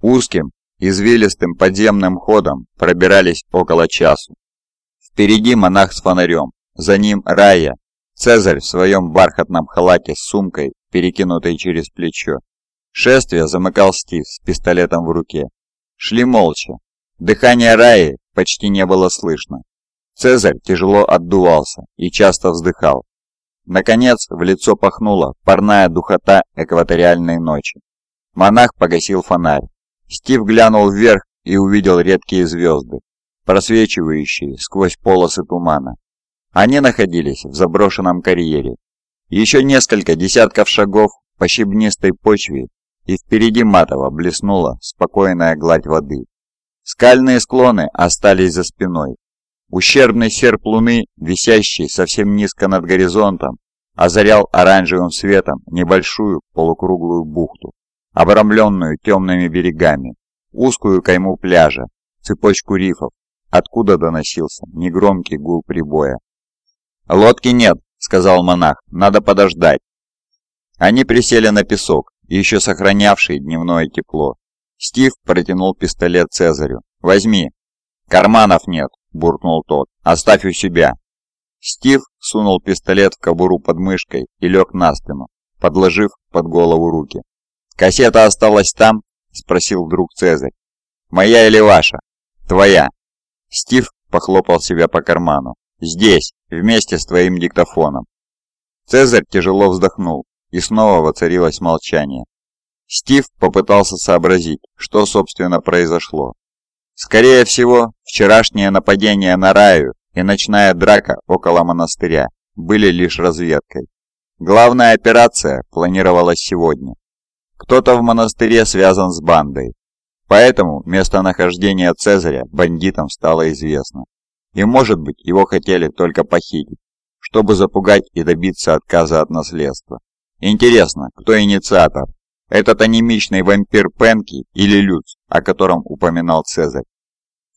Узким, извилистым подземным ходом пробирались около часу. Впереди монах с фонарем, за ним Рая, Цезарь в своем бархатном халате с сумкой, перекинутой через плечо. Шествие замыкал Стив с пистолетом в руке. Шли молча. Дыхание Раи почти не было слышно. Цезарь тяжело отдувался и часто вздыхал. Наконец в лицо пахнула парная духота экваториальной ночи. Монах погасил фонарь. Стив глянул вверх и увидел редкие звезды, просвечивающие сквозь полосы тумана. Они находились в заброшенном карьере. Еще несколько десятков шагов по щебнистой почве, и впереди матово блеснула спокойная гладь воды. Скальные склоны остались за спиной. Ущербный серп луны, висящий совсем низко над горизонтом, озарял оранжевым светом небольшую полукруглую бухту, обрамленную темными берегами, узкую кайму пляжа, цепочку рифов, откуда доносился негромкий гул прибоя. «Лодки нет», — сказал монах, — «надо подождать». Они присели на песок, еще сохранявший дневное тепло. Стив протянул пистолет Цезарю. «Возьми». «Карманов нет», — буркнул тот. «Оставь у себя». Стив сунул пистолет в кобуру под мышкой и лег на спину, подложив под голову руки. «Кассета осталась там?» — спросил друг Цезарь. «Моя или ваша?» «Твоя». Стив похлопал себя по карману. Здесь, вместе с твоим диктофоном. Цезарь тяжело вздохнул, и снова воцарилось молчание. Стив попытался сообразить, что собственно произошло. Скорее всего, вчерашнее нападение на Раю и ночная драка около монастыря были лишь разведкой. Главная операция планировалась сегодня. Кто-то в монастыре связан с бандой, поэтому местонахождение Цезаря бандитам стало известно. И может быть его хотели только похитить, чтобы запугать и добиться отказа от наследства. Интересно, кто инициатор? Этот анемичный вампир Пенки или Люц, о котором упоминал Цезарь?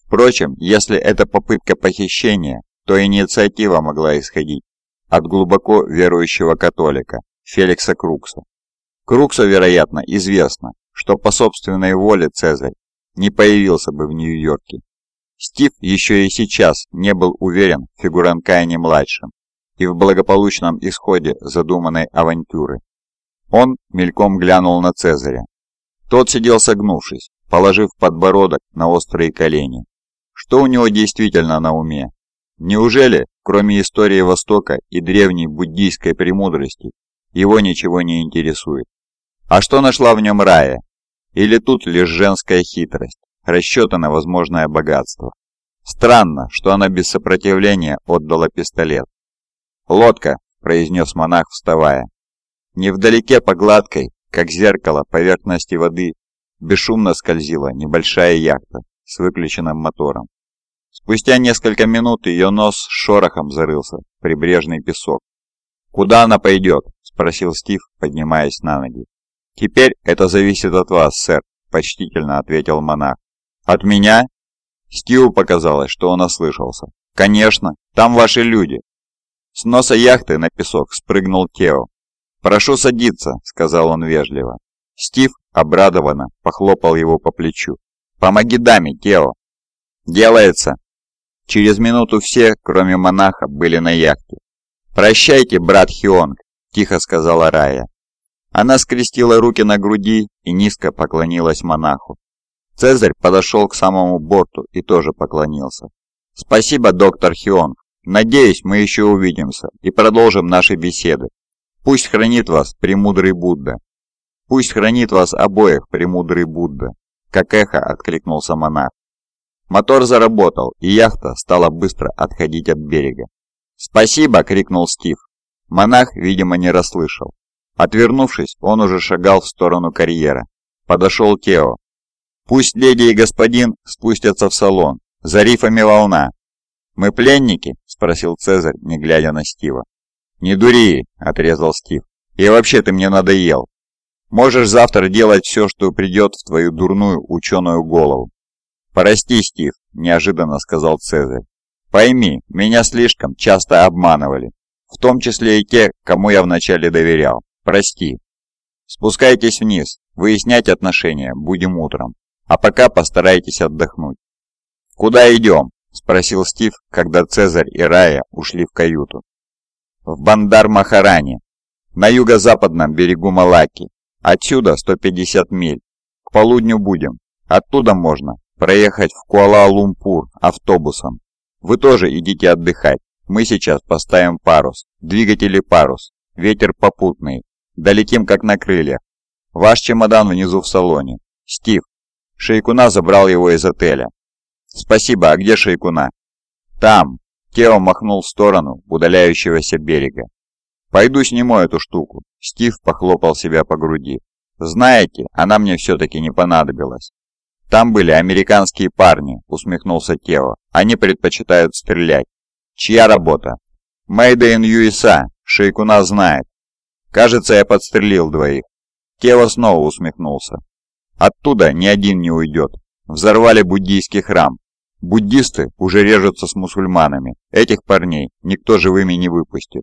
Впрочем, если это попытка похищения, то инициатива могла исходить от глубоко верующего католика Феликса Крукса. Круксу, вероятно, известно, что по собственной воле Цезарь не появился бы в Нью-Йорке Стив еще и сейчас не был уверен в Фигуранкайне-младшем и в благополучном исходе задуманной авантюры. Он мельком глянул на Цезаря. Тот сидел согнувшись, положив подбородок на острые колени. Что у него действительно на уме? Неужели, кроме истории Востока и древней буддийской премудрости, его ничего не интересует? А что нашла в нем Рая? Или тут лишь женская хитрость? расчета на возможное богатство. Странно, что она без сопротивления отдала пистолет. «Лодка», — произнес монах, вставая. Невдалеке по гладкой, как зеркало поверхности воды, бесшумно скользила небольшая яхта с выключенным мотором. Спустя несколько минут ее нос с шорохом зарылся в прибрежный песок. «Куда она пойдет?» – спросил Стив, поднимаясь на ноги. «Теперь это зависит от вас, сэр», – почтительно ответил монах. «От меня?» Стиву показалось, что он ослышался. «Конечно, там ваши люди!» С носа яхты на песок спрыгнул Тео. «Прошу садиться», — сказал он вежливо. Стив обрадованно похлопал его по плечу. «Помоги даме, Тео!» «Делается!» Через минуту все, кроме монаха, были на яхте. «Прощайте, брат Хионг», — тихо сказала Рая. Она скрестила руки на груди и низко поклонилась монаху. Цезарь подошел к самому борту и тоже поклонился. «Спасибо, доктор Хионг. Надеюсь, мы еще увидимся и продолжим наши беседы. Пусть хранит вас премудрый Будда. Пусть хранит вас обоих премудрый Будда», как эхо откликнулся монах. Мотор заработал, и яхта стала быстро отходить от берега. «Спасибо!» — крикнул Стив. Монах, видимо, не расслышал. Отвернувшись, он уже шагал в сторону карьера. Подошел Тео, Пусть леди и господин спустятся в салон. За рифами волна. «Мы пленники?» – спросил Цезарь, не глядя на Стива. «Не дури!» – отрезал Стив. «И вообще ты мне надоел. Можешь завтра делать все, что придет в твою дурную ученую голову». «Прости, Стив», – неожиданно сказал Цезарь. «Пойми, меня слишком часто обманывали, в том числе и те, кому я вначале доверял. Прости. Спускайтесь вниз, выяснять отношения будем утром. А пока постарайтесь отдохнуть. «Куда идем?» – спросил Стив, когда Цезарь и Рая ушли в каюту. «В Бандар-Махаране, на юго-западном берегу Малаки. Отсюда 150 миль. К полудню будем. Оттуда можно проехать в Куала-Лумпур автобусом. Вы тоже идите отдыхать. Мы сейчас поставим парус. Двигатели парус. Ветер попутный. Долетим как на крыльях. Ваш чемодан внизу в салоне. Стив. Шейкуна забрал его из отеля. Спасибо, а где Шейкуна? Там. Тео махнул в сторону удаляющегося берега. «Пойду сниму эту штуку». Стив похлопал себя по груди. «Знаете, она мне все-таки не понадобилась». «Там были американские парни», — усмехнулся Тео. «Они предпочитают стрелять». «Чья работа?» «Made in USA. Шейкуна знает». «Кажется, я подстрелил двоих». Тео снова усмехнулся. «Оттуда ни один не уйдет. Взорвали буддийский храм. Буддисты уже режутся с мусульманами. Этих парней никто живыми не выпустит.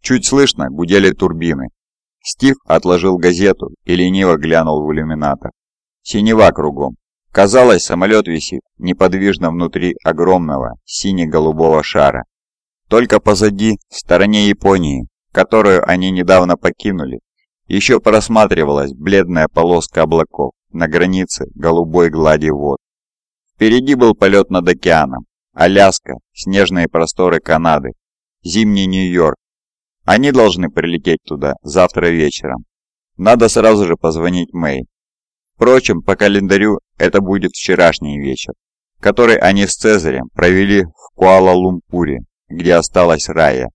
Чуть слышно гудели турбины. Стив отложил газету и лениво глянул в иллюминатор. Синева кругом. Казалось, самолет висит неподвижно внутри огромного сине-голубого шара. Только позади, в стороне Японии, которую они недавно покинули, еще просматривалась бледная полоска облаков на границе голубой глади вод. Впереди был полет над океаном, Аляска, снежные просторы Канады, зимний Нью-Йорк они должны прилететь туда завтра вечером. Надо сразу же позвонить Мэй. Впрочем, по календарю это будет вчерашний вечер, который они с Цезарем провели в Куала-Лумпуре, где осталась Рая.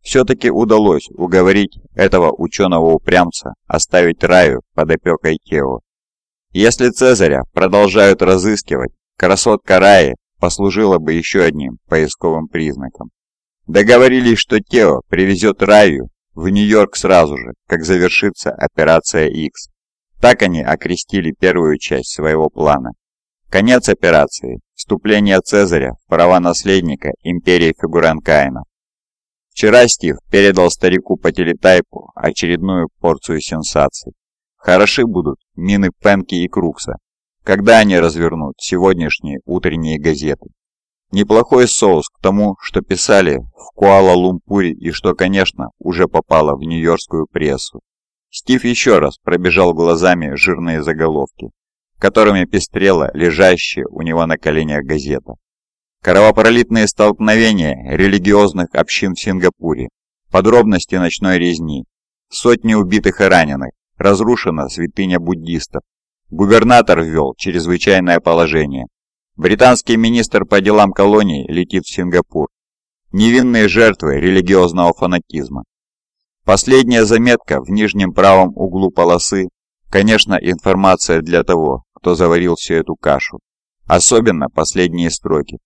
Все-таки удалось уговорить этого ученого-упрямца оставить Раю под опекой Тео. Если Цезаря продолжают разыскивать, красотка Раи послужила бы еще одним поисковым признаком. Договорились, что Тео привезет Раю в Нью-Йорк сразу же, как завершится операция X. Так они окрестили первую часть своего плана. Конец операции – вступление Цезаря в права наследника империи фигуранкаинов. Вчера Стив передал старику по телетайпу очередную порцию сенсаций. Хороши будут мины Пенки и Крукса, когда они развернут сегодняшние утренние газеты. Неплохой соус к тому, что писали в Куала-Лумпуре и что, конечно, уже попало в нью-йоркскую прессу. Стив еще раз пробежал глазами жирные заголовки, которыми пестрела лежащая у него на коленях газета. Кровопролитные столкновения религиозных общин в Сингапуре, подробности ночной резни, сотни убитых и раненых, разрушена святыня буддистов. Губернатор ввел чрезвычайное положение, Британский министр по делам колоний летит в Сингапур. Невинные жертвы религиозного фанатизма. Последняя заметка в нижнем правом углу полосы, конечно, информация для того, кто заварил всю эту кашу. Особенно последние строки.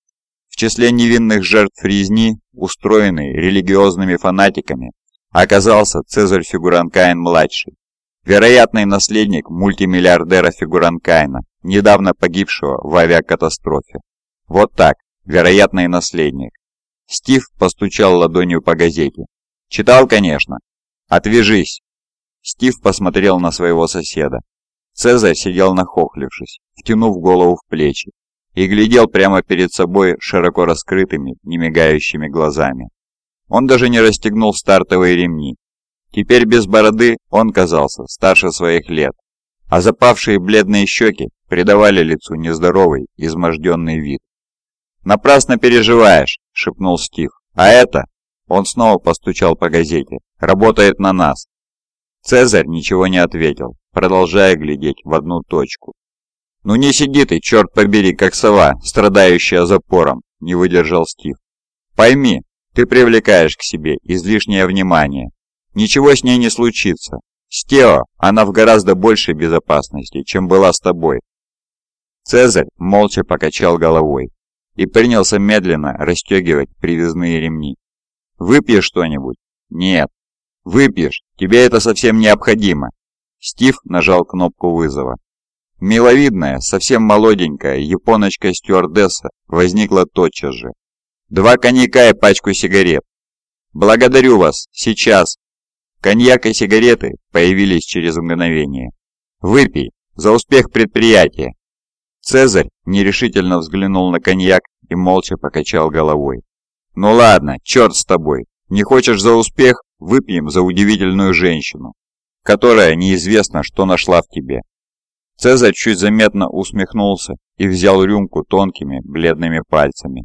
В числе невинных жертв резни, устроенной религиозными фанатиками, оказался Цезарь Фигуранкаин-младший, вероятный наследник мультимиллиардера Фигуранкаина, недавно погибшего в авиакатастрофе. Вот так, вероятный наследник. Стив постучал ладонью по газете. Читал, конечно. Отвяжись. Стив посмотрел на своего соседа. Цезарь сидел нахохлившись, втянув голову в плечи, и глядел прямо перед собой широко раскрытыми, немигающими глазами. Он даже не расстегнул стартовые ремни. Теперь без бороды он казался старше своих лет, а запавшие бледные щеки придавали лицу нездоровый, изможденный вид. «Напрасно переживаешь», — шепнул Стив. «А это...» — он снова постучал по газете. «Работает на нас». Цезарь ничего не ответил, продолжая глядеть в одну точку. «Ну не сиди ты, черт побери, как сова, страдающая запором», — не выдержал Стив. «Пойми, ты привлекаешь к себе излишнее внимание. Ничего с ней не случится. С Тео она в гораздо большей безопасности, чем была с тобой. Цезарь молча покачал головой и принялся медленно расстегивать привязные ремни. «Выпьешь что-нибудь?» «Нет». «Выпьешь? Тебе это совсем необходимо». Стив нажал кнопку вызова. Миловидная, совсем молоденькая японочка-стюардесса возникла тотчас же. «Два коньяка и пачку сигарет». «Благодарю вас! Сейчас!» Коньяк и сигареты появились через мгновение. «Выпей! За успех предприятия!» Цезарь нерешительно взглянул на коньяк и молча покачал головой. «Ну ладно, черт с тобой! Не хочешь за успех? Выпьем за удивительную женщину, которая неизвестно, что нашла в тебе». Цезарь чуть заметно усмехнулся и взял рюмку тонкими бледными пальцами.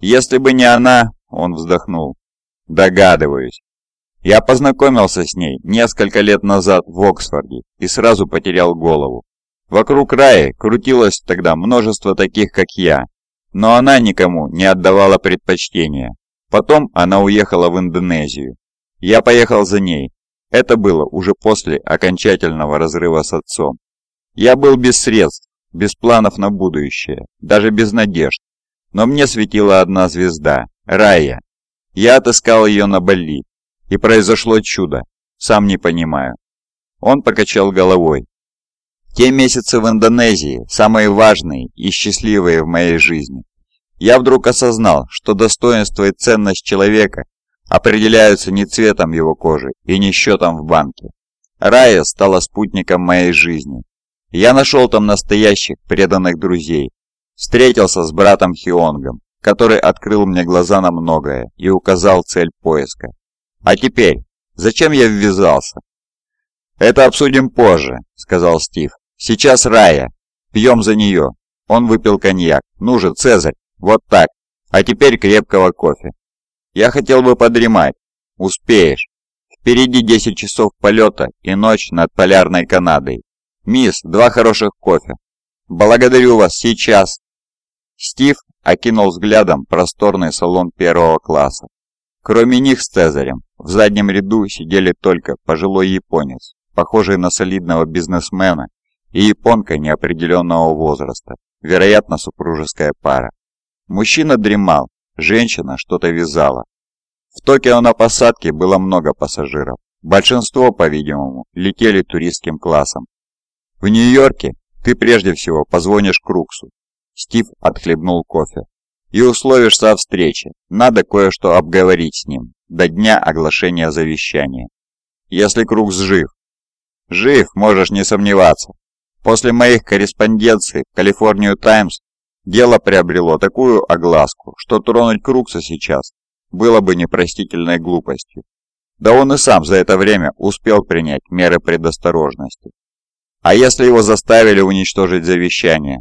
«Если бы не она...» — он вздохнул. «Догадываюсь. Я познакомился с ней несколько лет назад в Оксфорде и сразу потерял голову. Вокруг Раи крутилось тогда множество таких, как я, но она никому не отдавала предпочтения. Потом она уехала в Индонезию. Я поехал за ней. Это было уже после окончательного разрыва с отцом. Я был без средств, без планов на будущее, даже без надежд. Но мне светила одна звезда – Рая. Я отыскал ее на Бали, и произошло чудо, сам не понимаю. Он покачал головой. Те месяцы в Индонезии самые важные и счастливые в моей жизни. Я вдруг осознал, что достоинство и ценность человека определяются не цветом его кожи и не счетом в банке. Рая стала спутником моей жизни. Я нашел там настоящих преданных друзей. Встретился с братом Хионгом, который открыл мне глаза на многое и указал цель поиска. А теперь, зачем я ввязался? Это обсудим позже, сказал Стив. Сейчас Рая. Пьем за нее. Он выпил коньяк. Ну же, Цезарь, вот так. А теперь крепкого кофе. Я хотел бы подремать. Успеешь. Впереди 10 часов полета и ночь над полярной Канадой. Мисс, два хороших кофе. Благодарю вас сейчас. Стив окинул взглядом просторный салон первого класса. Кроме них с Цезарем, в заднем ряду сидели только пожилой японец, похожий на солидного бизнесмена, и японка неопределенного возраста, вероятно, супружеская пара. Мужчина дремал, женщина что-то вязала. В Токио на посадке было много пассажиров. Большинство, по-видимому, летели туристским классом. В Нью-Йорке ты прежде всего позвонишь Круксу. Стив отхлебнул кофе и условишься о встрече. Надо кое-что обговорить с ним до дня оглашения завещания. Если Крукс жив. Жив, можешь не сомневаться. После моих корреспонденций в Калифорнию Таймс дело приобрело такую огласку, что тронуть Крукса сейчас было бы непростительной глупостью. Да он и сам за это время успел принять меры предосторожности. А если его заставили уничтожить завещание?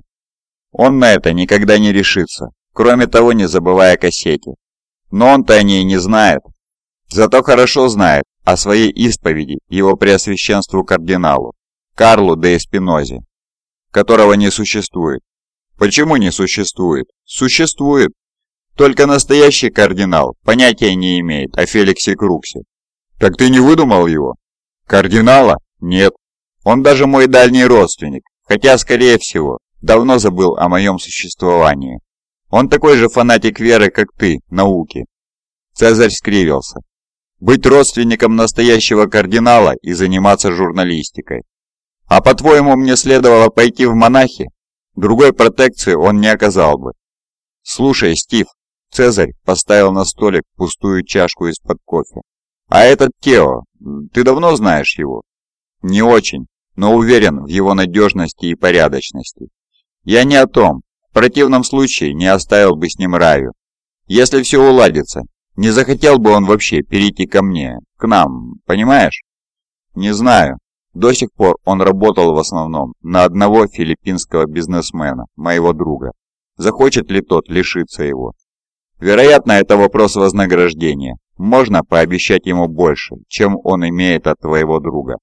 Он на это никогда не решится, Кроме того, не забывая о кассете. Но он-то о ней не знает. Зато хорошо знает о своей исповеди его преосвященству кардиналу, Карлу де Эспинозе, которого не существует. Почему не существует? Существует. Только настоящий кардинал понятия не имеет о Феликсе Круксе. Так ты не выдумал его? Кардинала? Нет. Он даже мой дальний родственник, хотя, скорее всего, давно забыл о моем существовании. Он такой же фанатик веры, как ты, науки. Цезарь скривился. Быть родственником настоящего кардинала и заниматься журналистикой. А по-твоему, мне следовало пойти в монахи? Другой протекции он не оказал бы. Слушай, Стив, Цезарь поставил на столик пустую чашку из-под кофе. А этот Тео, ты давно знаешь его? Не очень, но уверен в его надежности и порядочности. Я не о том, в противном случае не оставил бы с ним Раю. Если все уладится, не захотел бы он вообще перейти ко мне, к нам, понимаешь? Не знаю. До сих пор он работал в основном на одного филиппинского бизнесмена, моего друга. Захочет ли тот лишиться его? Вероятно, это вопрос вознаграждения. Можно пообещать ему больше, чем он имеет от твоего друга.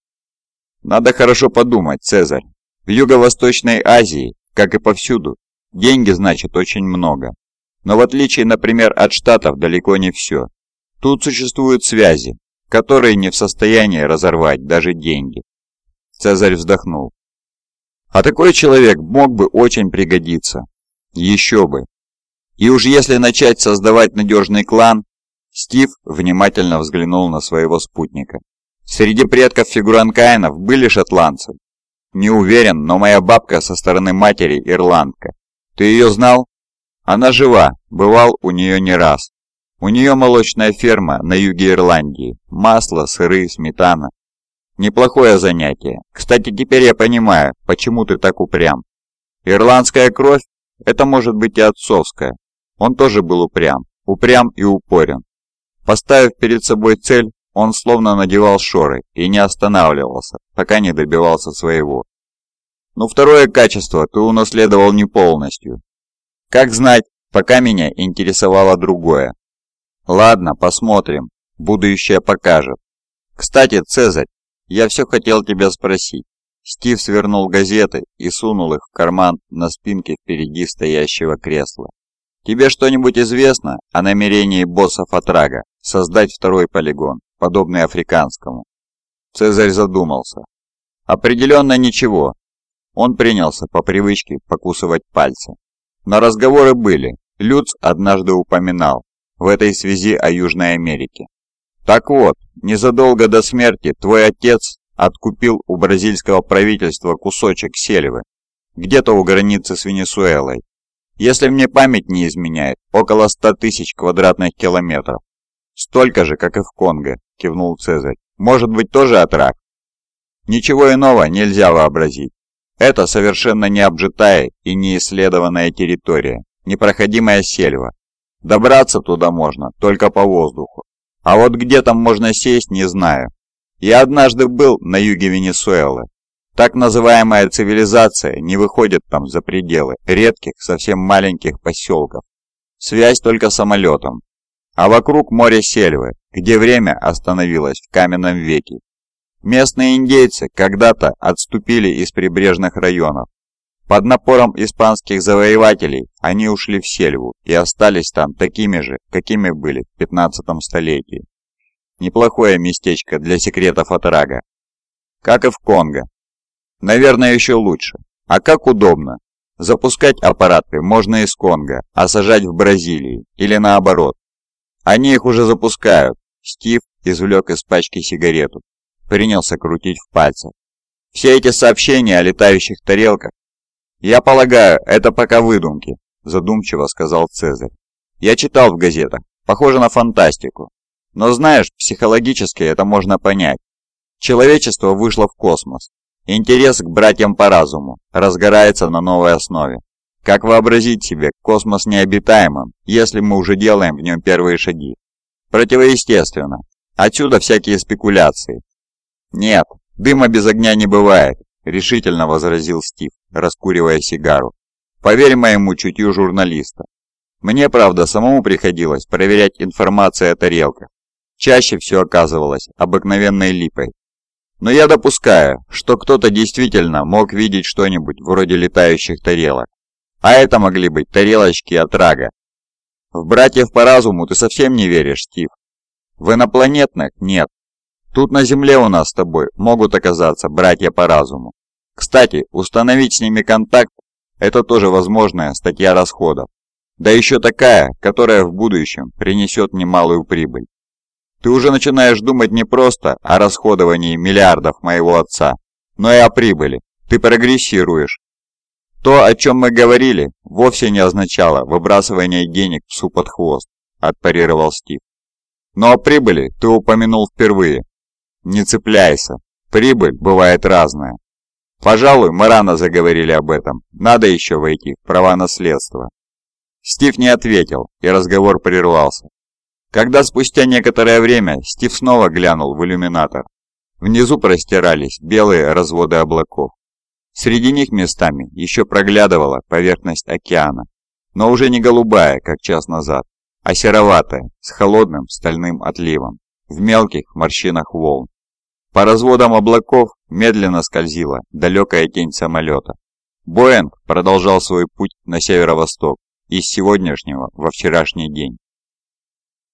Надо хорошо подумать, Цезарь. В Юго-Восточной Азии, как и повсюду, Деньги значит очень много. Но в отличие, например, от Штатов далеко не все. Тут существуют связи, которые не в состоянии разорвать даже деньги. Цезарь вздохнул. А такой человек мог бы очень пригодиться. Еще бы. И уж если начать создавать надежный клан, Стив внимательно взглянул на своего спутника. Среди предков фигуранкаинов были шотландцы. Не уверен, но моя бабка со стороны матери ирландка. Ты ее знал? Она жива, бывал у нее не раз. У нее молочная ферма на юге Ирландии. Масло, сыры, сметана. Неплохое занятие. Кстати, теперь я понимаю, почему ты так упрям. Ирландская кровь – это может быть и отцовская. Он тоже был упрям. Упрям и упорен. Поставив перед собой цель, он словно надевал шоры и не останавливался, пока не добивался своего. Но второе качество ты унаследовал не полностью. Как знать, пока меня интересовало другое. Ладно, посмотрим. Будущее покажет. Кстати, Цезарь, я все хотел тебя спросить. Стив свернул газеты и сунул их в карман на спинке впереди стоящего кресла. Тебе что-нибудь известно о намерении боссов Атрага создать второй полигон, подобный африканскому? Цезарь задумался. Определенно ничего. Он принялся по привычке покусывать пальцы. Но разговоры были. Люц однажды упоминал в этой связи о Южной Америке. Так вот, незадолго до смерти твой отец откупил у бразильского правительства кусочек сельвы, где-то у границы с Венесуэлой. Если мне память не изменяет, около 100 тысяч квадратных километров. Столько же, как и в Конго, кивнул Цезарь. Может быть, тоже отрак? Ничего иного нельзя вообразить. Это совершенно необжитая и неисследованная территория, непроходимая сельва. Добраться туда можно только по воздуху. А вот где там можно сесть, не знаю. Я однажды был на юге Венесуэлы. Так называемая цивилизация не выходит там за пределы редких, совсем маленьких поселков. Связь только самолетом. А вокруг море сельвы, где время остановилось в каменном веке. Местные индейцы когда-то отступили из прибрежных районов. Под напором испанских завоевателей они ушли в сельву и остались там такими же, какими были в 15 столетии. Неплохое местечко для секретов от Рага. Как и в Конго. Наверное, еще лучше. А как удобно. Запускать аппараты можно из Конго, а сажать в Бразилии. Или наоборот. Они их уже запускают. Стив извлек из пачки сигарету. Принялся крутить в пальцах. Все эти сообщения о летающих тарелках «Я полагаю, это пока выдумки», – задумчиво сказал Цезарь. «Я читал в газетах. Похоже на фантастику. Но знаешь, психологически это можно понять. Человечество вышло в космос. Интерес к братьям по разуму разгорается на новой основе. Как вообразить себе космос необитаемым, если мы уже делаем в нем первые шаги? Противоестественно. Отсюда всякие спекуляции. Нет, дыма без огня не бывает, решительно возразил Стив раскуривая сигару. «Поверь моему чутью журналиста. Мне, правда, самому приходилось проверять информацию о тарелках. Чаще все оказывалось обыкновенной липой. Но я допускаю, что кто-то действительно мог видеть что-нибудь вроде летающих тарелок. А это могли быть тарелочки от рага. В братьев по разуму ты совсем не веришь, Стив. В инопланетных нет. Тут на Земле у нас с тобой могут оказаться братья по разуму. Кстати, установить с ними контакт – это тоже возможная статья расходов. Да еще такая, которая в будущем принесет немалую прибыль. Ты уже начинаешь думать не просто о расходовании миллиардов моего отца, но и о прибыли. Ты прогрессируешь. То, о чем мы говорили, вовсе не означало выбрасывание денег в суп под хвост, отпарировал Стив. Но о прибыли ты упомянул впервые. Не цепляйся. Прибыль бывает разная. Пожалуй, мы рано заговорили об этом. Надо еще войти в права наследства. Стив не ответил, и разговор прервался. Когда спустя некоторое время Стив снова глянул в иллюминатор, внизу простирались белые разводы облаков. Среди них местами еще проглядывала поверхность океана, но уже не голубая, как час назад, а сероватая, с холодным стальным отливом, в мелких морщинах волн. По разводам облаков медленно скользила далекая тень самолета. Боинг продолжал свой путь на северо-восток из сегодняшнего во вчерашний день.